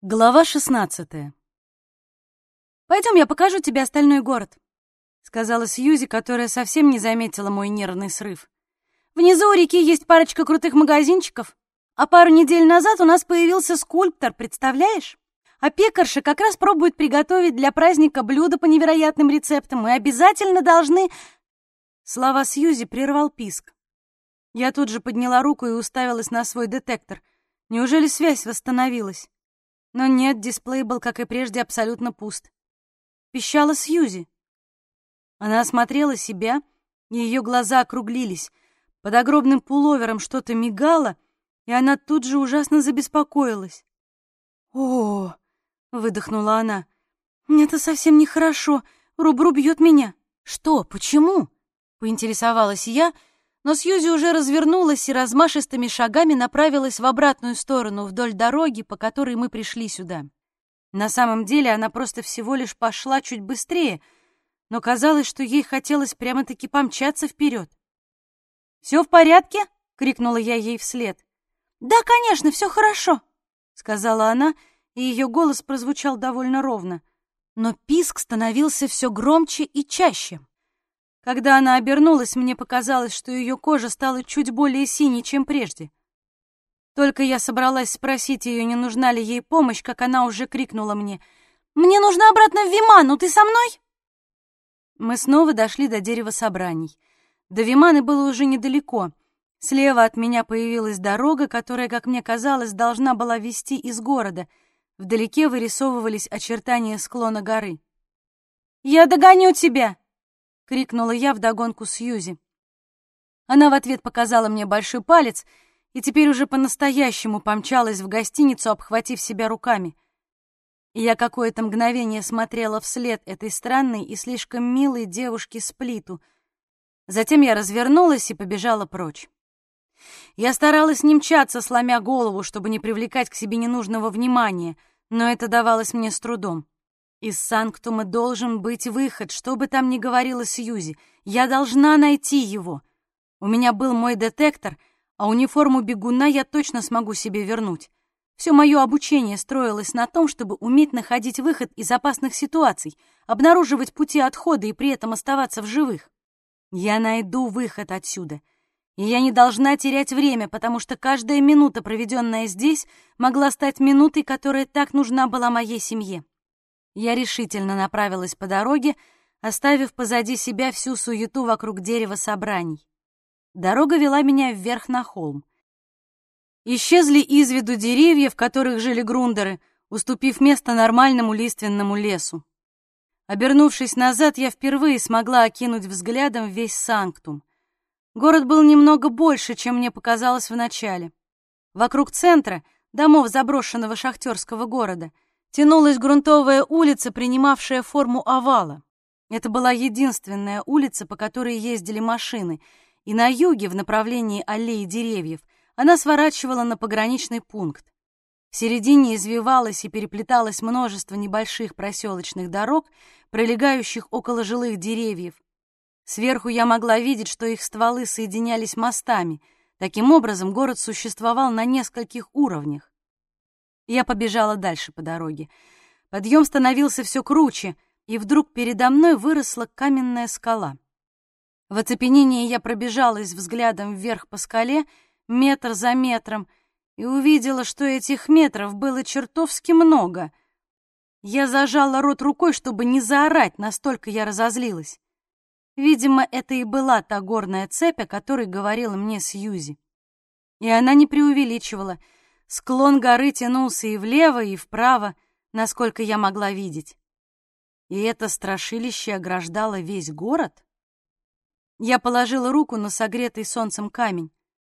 Глава 16 «Пойдем, я покажу тебе остальной город», — сказала Сьюзи, которая совсем не заметила мой нервный срыв. «Внизу у реки есть парочка крутых магазинчиков, а пару недель назад у нас появился скульптор, представляешь? А пекарша как раз пробует приготовить для праздника блюдо по невероятным рецептам. Мы обязательно должны...» Слова Сьюзи прервал писк. Я тут же подняла руку и уставилась на свой детектор. Неужели связь восстановилась? Но нет, дисплей был, как и прежде, абсолютно пуст. Пищала Сьюзи. Она осмотрела себя, и ее глаза округлились. Под огромным пуловером что-то мигало, и она тут же ужасно забеспокоилась. «О!» — выдохнула она. «Это совсем нехорошо. Рубру бьет меня». «Что? Почему?» — поинтересовалась я, — но Сьюзи уже развернулась и размашистыми шагами направилась в обратную сторону вдоль дороги, по которой мы пришли сюда. На самом деле она просто всего лишь пошла чуть быстрее, но казалось, что ей хотелось прямо-таки помчаться вперед. «Все в порядке?» — крикнула я ей вслед. «Да, конечно, все хорошо», — сказала она, и ее голос прозвучал довольно ровно. Но писк становился все громче и чаще. Когда она обернулась, мне показалось, что ее кожа стала чуть более синей, чем прежде. Только я собралась спросить ее, не нужна ли ей помощь, как она уже крикнула мне. «Мне нужно обратно в Виману, ты со мной?» Мы снова дошли до дерева собраний. До Виманы было уже недалеко. Слева от меня появилась дорога, которая, как мне казалось, должна была вести из города. Вдалеке вырисовывались очертания склона горы. «Я догоню тебя!» — крикнула я вдогонку Сьюзи. Она в ответ показала мне большой палец и теперь уже по-настоящему помчалась в гостиницу, обхватив себя руками. Я какое-то мгновение смотрела вслед этой странной и слишком милой девушке Сплиту. Затем я развернулась и побежала прочь. Я старалась не мчаться, сломя голову, чтобы не привлекать к себе ненужного внимания, но это давалось мне с трудом. Из Санктума должен быть выход, что бы там ни говорила Сьюзи. Я должна найти его. У меня был мой детектор, а униформу бегуна я точно смогу себе вернуть. Все мое обучение строилось на том, чтобы уметь находить выход из опасных ситуаций, обнаруживать пути отхода и при этом оставаться в живых. Я найду выход отсюда. И я не должна терять время, потому что каждая минута, проведенная здесь, могла стать минутой, которая так нужна была моей семье. Я решительно направилась по дороге, оставив позади себя всю суету вокруг дерева собраний. Дорога вела меня вверх на холм. Исчезли из виду деревья, в которых жили грундеры, уступив место нормальному лиственному лесу. Обернувшись назад, я впервые смогла окинуть взглядом весь Санктум. Город был немного больше, чем мне показалось вначале. Вокруг центра, домов заброшенного шахтерского города — тянулась грунтовая улица, принимавшая форму овала. Это была единственная улица, по которой ездили машины, и на юге, в направлении аллеи деревьев, она сворачивала на пограничный пункт. В середине извивалось и переплеталось множество небольших проселочных дорог, пролегающих около жилых деревьев. Сверху я могла видеть, что их стволы соединялись мостами. Таким образом, город существовал на нескольких уровнях. Я побежала дальше по дороге. Подъем становился все круче, и вдруг передо мной выросла каменная скала. В оцепенении я пробежалась взглядом вверх по скале, метр за метром, и увидела, что этих метров было чертовски много. Я зажала рот рукой, чтобы не заорать, настолько я разозлилась. Видимо, это и была та горная цепь, о которой говорила мне Сьюзи. И она не преувеличивала — Склон горы тянулся и влево, и вправо, насколько я могла видеть. И это страшилище ограждало весь город? Я положила руку на согретый солнцем камень.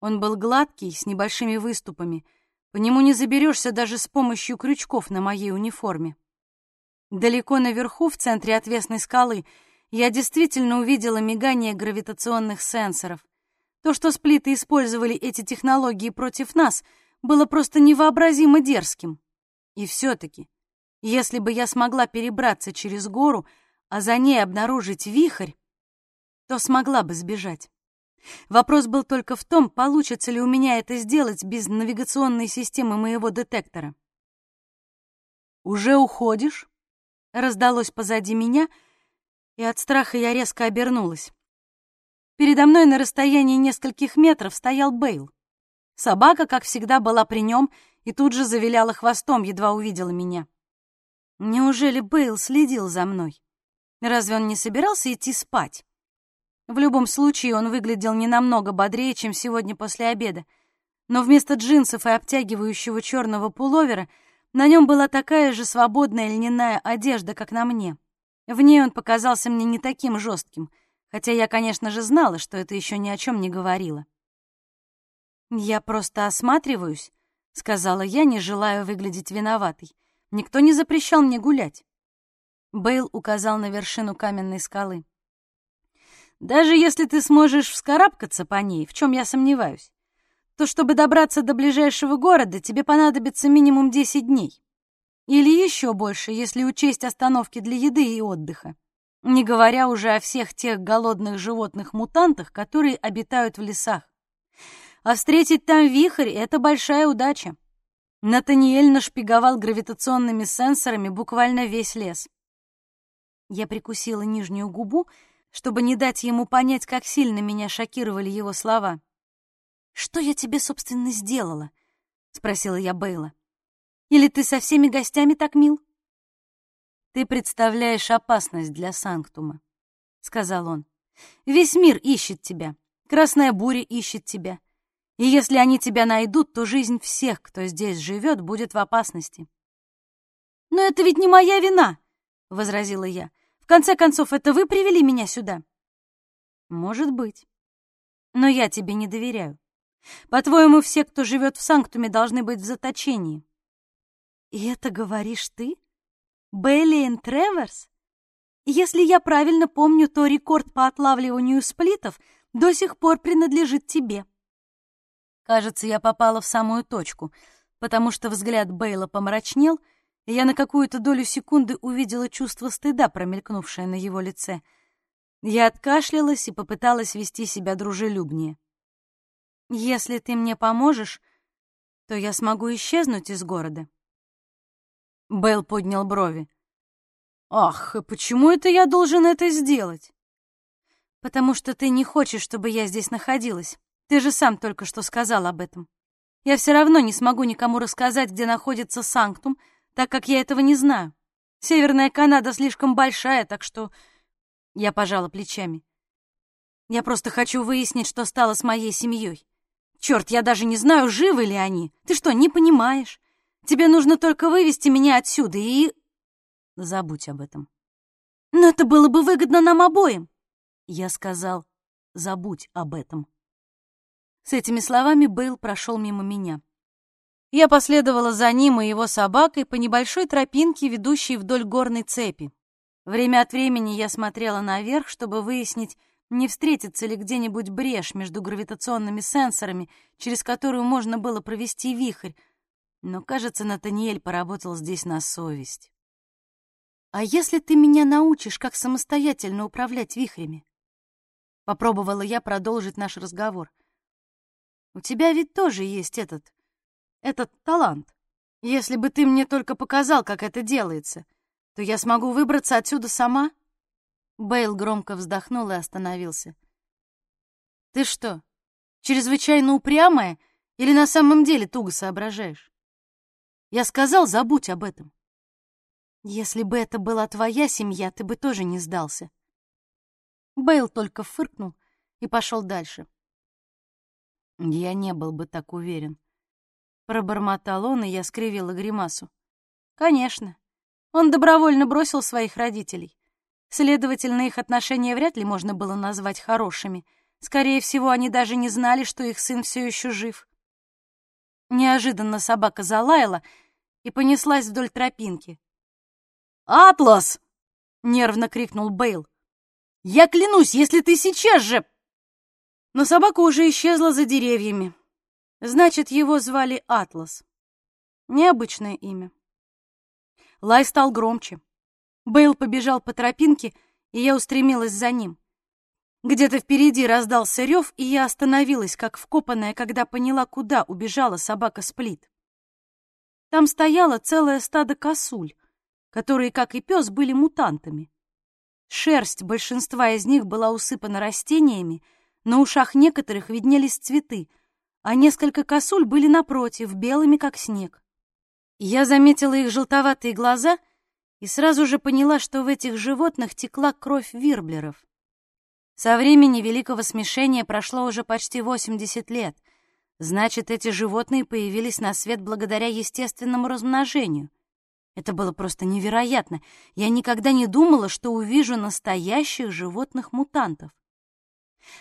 Он был гладкий, с небольшими выступами. По нему не заберешься даже с помощью крючков на моей униформе. Далеко наверху, в центре отвесной скалы, я действительно увидела мигание гравитационных сенсоров. То, что сплиты использовали эти технологии против нас — было просто невообразимо дерзким. И все-таки, если бы я смогла перебраться через гору, а за ней обнаружить вихрь, то смогла бы сбежать. Вопрос был только в том, получится ли у меня это сделать без навигационной системы моего детектора. «Уже уходишь?» Раздалось позади меня, и от страха я резко обернулась. Передо мной на расстоянии нескольких метров стоял Бейл. Собака, как всегда, была при нем и тут же завиляла хвостом, едва увидела меня. Неужели Бейл следил за мной? Разве он не собирался идти спать? В любом случае, он выглядел не намного бодрее, чем сегодня после обеда. Но вместо джинсов и обтягивающего черного пуловера на нем была такая же свободная льняная одежда, как на мне. В ней он показался мне не таким жестким, хотя я, конечно же, знала, что это еще ни о чем не говорило. «Я просто осматриваюсь», — сказала я, не желая выглядеть виноватой. «Никто не запрещал мне гулять». Бейл указал на вершину каменной скалы. «Даже если ты сможешь вскарабкаться по ней, в чем я сомневаюсь, то чтобы добраться до ближайшего города, тебе понадобится минимум 10 дней. Или еще больше, если учесть остановки для еды и отдыха. Не говоря уже о всех тех голодных животных-мутантах, которые обитают в лесах. А встретить там вихрь — это большая удача. Натаниэль нашпиговал гравитационными сенсорами буквально весь лес. Я прикусила нижнюю губу, чтобы не дать ему понять, как сильно меня шокировали его слова. «Что я тебе, собственно, сделала?» — спросила я Бейла. «Или ты со всеми гостями так мил?» «Ты представляешь опасность для Санктума», — сказал он. «Весь мир ищет тебя. Красная буря ищет тебя. И если они тебя найдут, то жизнь всех, кто здесь живет, будет в опасности». «Но это ведь не моя вина!» — возразила я. В конце концов, это вы привели меня сюда? Может быть. Но я тебе не доверяю. По-твоему, все, кто живет в Санктуме, должны быть в заточении. И это говоришь ты? Беллиен Треверс? Если я правильно помню, то рекорд по отлавливанию сплитов до сих пор принадлежит тебе. Кажется, я попала в самую точку, потому что взгляд Бейла помрачнел — и я на какую-то долю секунды увидела чувство стыда, промелькнувшее на его лице. Я откашлялась и попыталась вести себя дружелюбнее. «Если ты мне поможешь, то я смогу исчезнуть из города». Белл поднял брови. «Ах, и почему это я должен это сделать?» «Потому что ты не хочешь, чтобы я здесь находилась. Ты же сам только что сказал об этом. Я все равно не смогу никому рассказать, где находится Санктум, — так как я этого не знаю. Северная Канада слишком большая, так что...» Я пожала плечами. «Я просто хочу выяснить, что стало с моей семьей. Черт, я даже не знаю, живы ли они. Ты что, не понимаешь? Тебе нужно только вывести меня отсюда и...» «Забудь об этом». «Но это было бы выгодно нам обоим!» Я сказал, «Забудь об этом». С этими словами Бейл прошел мимо меня. Я последовала за ним и его собакой по небольшой тропинке, ведущей вдоль горной цепи. Время от времени я смотрела наверх, чтобы выяснить, не встретится ли где-нибудь брешь между гравитационными сенсорами, через которую можно было провести вихрь. Но, кажется, Натаниэль поработал здесь на совесть. «А если ты меня научишь, как самостоятельно управлять вихрями?» Попробовала я продолжить наш разговор. «У тебя ведь тоже есть этот этот талант. Если бы ты мне только показал, как это делается, то я смогу выбраться отсюда сама?» Бейл громко вздохнул и остановился. «Ты что, чрезвычайно упрямая или на самом деле туго соображаешь? Я сказал, забудь об этом. Если бы это была твоя семья, ты бы тоже не сдался». Бейл только фыркнул и пошел дальше. Я не был бы так уверен. Пробормотал он, и я скривила гримасу. Конечно. Он добровольно бросил своих родителей. Следовательно, их отношения вряд ли можно было назвать хорошими. Скорее всего, они даже не знали, что их сын все еще жив. Неожиданно собака залаяла и понеслась вдоль тропинки. «Атлас!» — нервно крикнул Бейл. «Я клянусь, если ты сейчас же...» Но собака уже исчезла за деревьями. Значит, его звали Атлас. Необычное имя. Лай стал громче. Бейл побежал по тропинке, и я устремилась за ним. Где-то впереди раздался рев, и я остановилась, как вкопанная, когда поняла, куда убежала собака Сплит. Там стояло целое стадо косуль, которые, как и пес, были мутантами. Шерсть большинства из них была усыпана растениями, на ушах некоторых виднелись цветы, а несколько косуль были напротив, белыми, как снег. Я заметила их желтоватые глаза и сразу же поняла, что в этих животных текла кровь вирблеров. Со времени Великого Смешения прошло уже почти 80 лет. Значит, эти животные появились на свет благодаря естественному размножению. Это было просто невероятно. Я никогда не думала, что увижу настоящих животных-мутантов.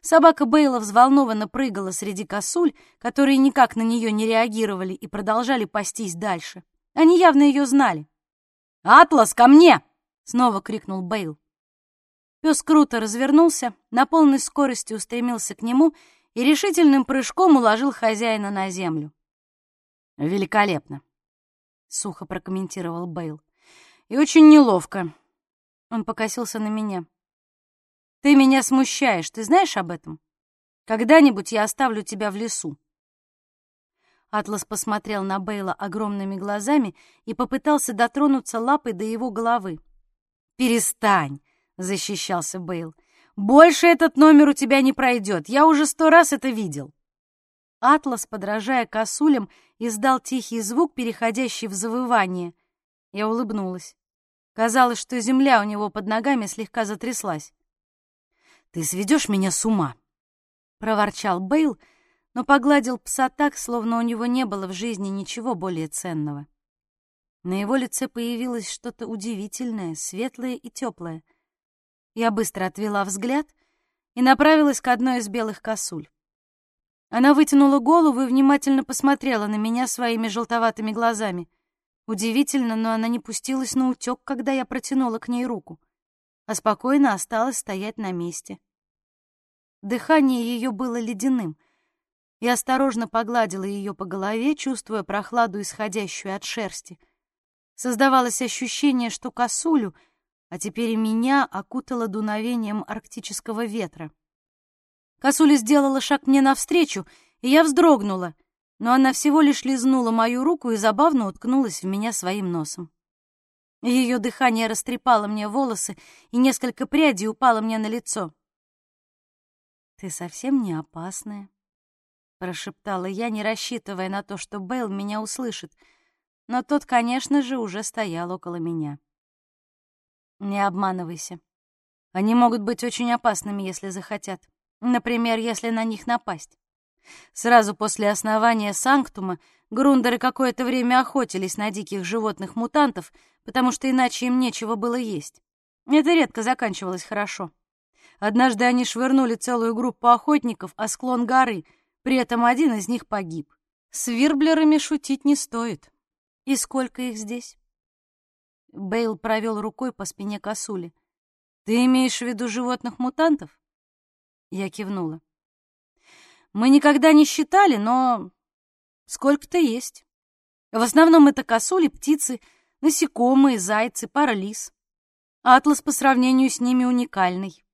Собака Бейла взволнованно прыгала среди косуль, которые никак на нее не реагировали и продолжали пастись дальше. Они явно ее знали. «Атлас, ко мне!» — снова крикнул Бейл. Пес круто развернулся, на полной скорости устремился к нему и решительным прыжком уложил хозяина на землю. «Великолепно!» — сухо прокомментировал Бейл. «И очень неловко». Он покосился на меня. «Ты меня смущаешь, ты знаешь об этом? Когда-нибудь я оставлю тебя в лесу». Атлас посмотрел на Бейла огромными глазами и попытался дотронуться лапой до его головы. «Перестань!» — защищался Бейл. «Больше этот номер у тебя не пройдет. Я уже сто раз это видел». Атлас, подражая косулям, издал тихий звук, переходящий в завывание. Я улыбнулась. Казалось, что земля у него под ногами слегка затряслась. «Ты сведешь меня с ума!» — проворчал Бейл, но погладил пса так, словно у него не было в жизни ничего более ценного. На его лице появилось что-то удивительное, светлое и теплое. Я быстро отвела взгляд и направилась к одной из белых косуль. Она вытянула голову и внимательно посмотрела на меня своими желтоватыми глазами. Удивительно, но она не пустилась на утёк, когда я протянула к ней руку, а спокойно осталась стоять на месте. Дыхание ее было ледяным. Я осторожно погладила ее по голове, чувствуя прохладу, исходящую от шерсти. Создавалось ощущение, что косулю, а теперь и меня, окутало дуновением арктического ветра. Косуля сделала шаг мне навстречу, и я вздрогнула, но она всего лишь лизнула мою руку и забавно уткнулась в меня своим носом. Ее дыхание растрепало мне волосы, и несколько прядей упало мне на лицо. «Ты совсем не опасная», — прошептала я, не рассчитывая на то, что Бейл меня услышит, но тот, конечно же, уже стоял около меня. «Не обманывайся. Они могут быть очень опасными, если захотят. Например, если на них напасть. Сразу после основания Санктума грундеры какое-то время охотились на диких животных-мутантов, потому что иначе им нечего было есть. Это редко заканчивалось хорошо. Однажды они швырнули целую группу охотников о склон горы, при этом один из них погиб. С вирблерами шутить не стоит. И сколько их здесь? Бейл провел рукой по спине косули. Ты имеешь в виду животных-мутантов? Я кивнула. Мы никогда не считали, но сколько-то есть. В основном это косули, птицы, насекомые, зайцы, пара лис. Атлас по сравнению с ними уникальный.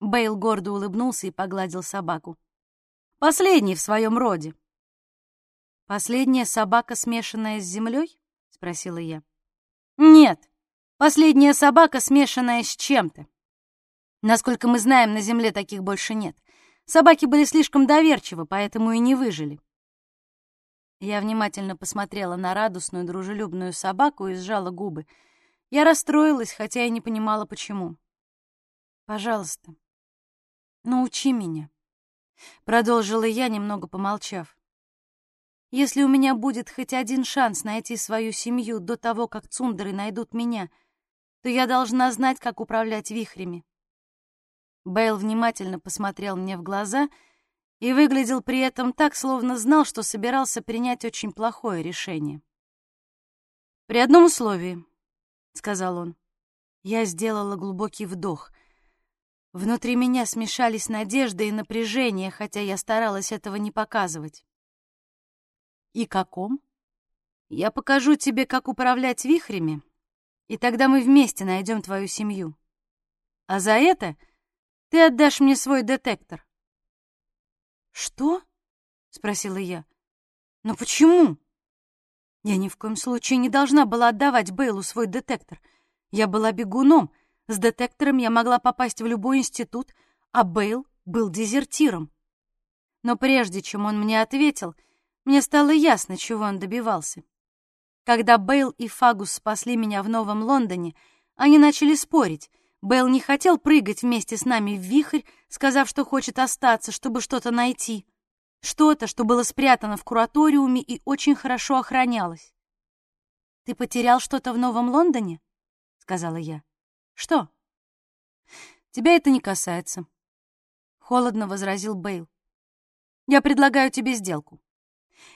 Бейл гордо улыбнулся и погладил собаку. Последний в своем роде. Последняя собака, смешанная с землей? спросила я. Нет, последняя собака, смешанная с чем-то. Насколько мы знаем, на Земле таких больше нет. Собаки были слишком доверчивы, поэтому и не выжили. Я внимательно посмотрела на радостную, дружелюбную собаку и сжала губы. Я расстроилась, хотя и не понимала, почему. «Пожалуйста, научи меня», — продолжила я, немного помолчав. «Если у меня будет хоть один шанс найти свою семью до того, как цундеры найдут меня, то я должна знать, как управлять вихрями. Бейл внимательно посмотрел мне в глаза и выглядел при этом так, словно знал, что собирался принять очень плохое решение. «При одном условии», — сказал он. Я сделала глубокий вдох. Внутри меня смешались надежда и напряжение, хотя я старалась этого не показывать. «И каком?» «Я покажу тебе, как управлять вихрями, и тогда мы вместе найдем твою семью. А за это...» Ты отдашь мне свой детектор. Что? спросила я. Но почему? Я ни в коем случае не должна была отдавать Бейлу свой детектор. Я была бегуном. С детектором я могла попасть в любой институт, а Бейл был дезертиром. Но прежде чем он мне ответил, мне стало ясно, чего он добивался. Когда Бейл и Фагус спасли меня в Новом Лондоне, они начали спорить. Бейл не хотел прыгать вместе с нами в вихрь, сказав, что хочет остаться, чтобы что-то найти. Что-то, что было спрятано в кураториуме и очень хорошо охранялось. «Ты потерял что-то в Новом Лондоне?» — сказала я. «Что?» «Тебя это не касается», — холодно возразил Бейл. «Я предлагаю тебе сделку.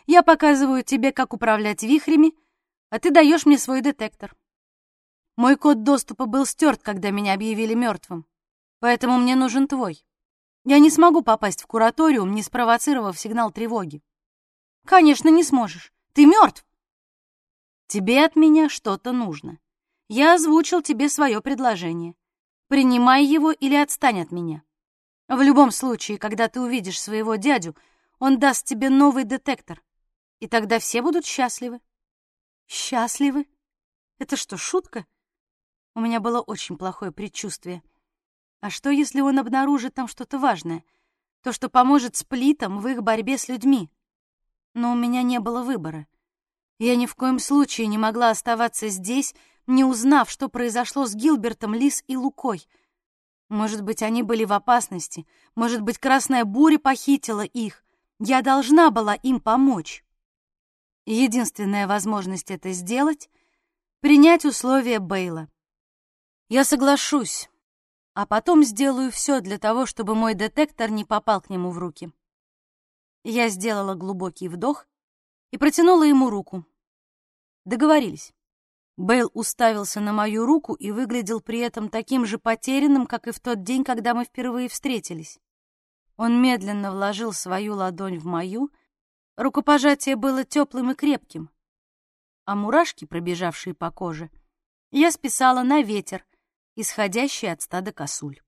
Я показываю тебе, как управлять вихрями, а ты даешь мне свой детектор. Мой код доступа был стерт, когда меня объявили мертвым, поэтому мне нужен твой. Я не смогу попасть в кураториум, не спровоцировав сигнал тревоги. Конечно, не сможешь. Ты мертв. Тебе от меня что-то нужно. Я озвучил тебе свое предложение. Принимай его или отстань от меня. В любом случае, когда ты увидишь своего дядю, он даст тебе новый детектор, и тогда все будут счастливы. Счастливы? Это что, шутка? У меня было очень плохое предчувствие. А что, если он обнаружит там что-то важное? То, что поможет сплитам в их борьбе с людьми? Но у меня не было выбора. Я ни в коем случае не могла оставаться здесь, не узнав, что произошло с Гилбертом, Лис и Лукой. Может быть, они были в опасности, может быть, красная буря похитила их. Я должна была им помочь. Единственная возможность это сделать — принять условия Бейла. Я соглашусь, а потом сделаю все для того, чтобы мой детектор не попал к нему в руки. Я сделала глубокий вдох и протянула ему руку. Договорились. Бейл уставился на мою руку и выглядел при этом таким же потерянным, как и в тот день, когда мы впервые встретились. Он медленно вложил свою ладонь в мою. Рукопожатие было теплым и крепким, а мурашки, пробежавшие по коже, я списала на ветер, исходящий от стада косуль.